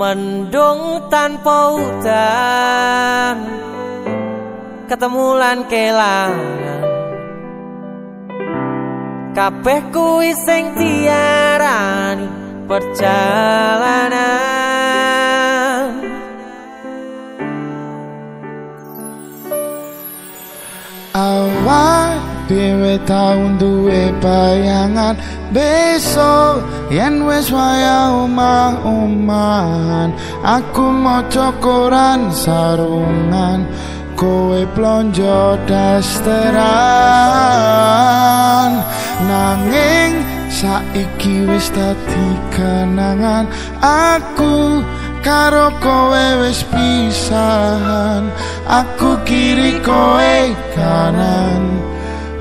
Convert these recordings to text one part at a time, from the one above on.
mendung tanpa hutan ketemu lan kelangan kabeh kuwi sing diarani perjalanan dhewe tau duwe bayangan. Besok yen wis waya omah-omahan aku maca koran sarungan. Kowe plonjo dasteran. Nanging saiki wis dadi kenangan. Aku karo kowe wis pisahan. Aku kiri kowe kanan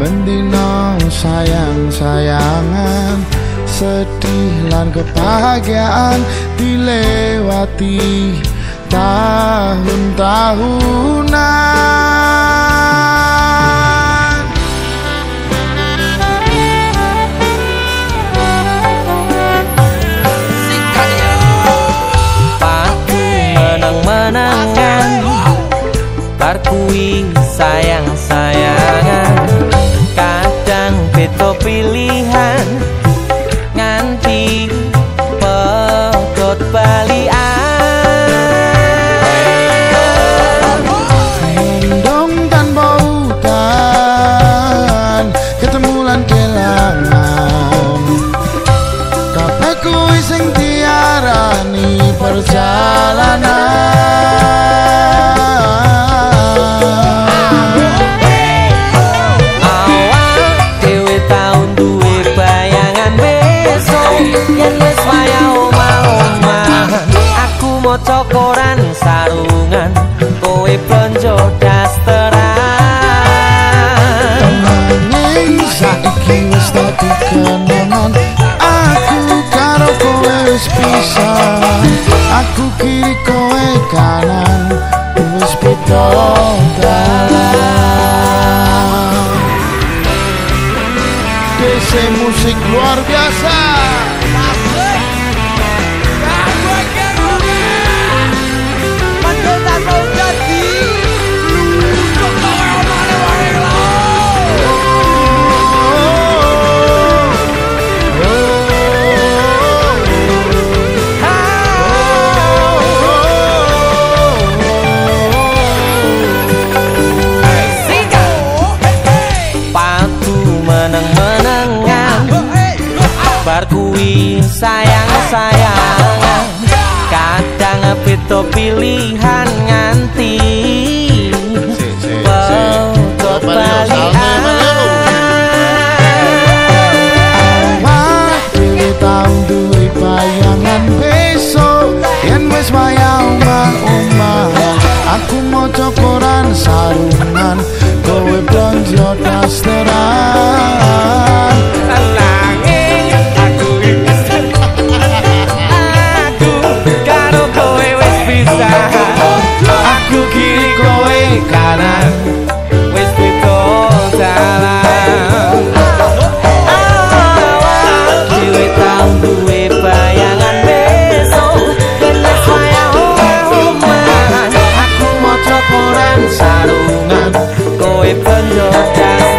Bendino sayang-sayangan Sedih lan kebahagiaan Dilewati tahun-tahunan. Menangan Parkuing sayang-sayang believe Aku kiri kowe kanan. Wis beda dalan. DC musik luar biasa Kuwi sayang-sayangan Kadang beto pilihan nganti. Pedot balian sarungan koe penjodoh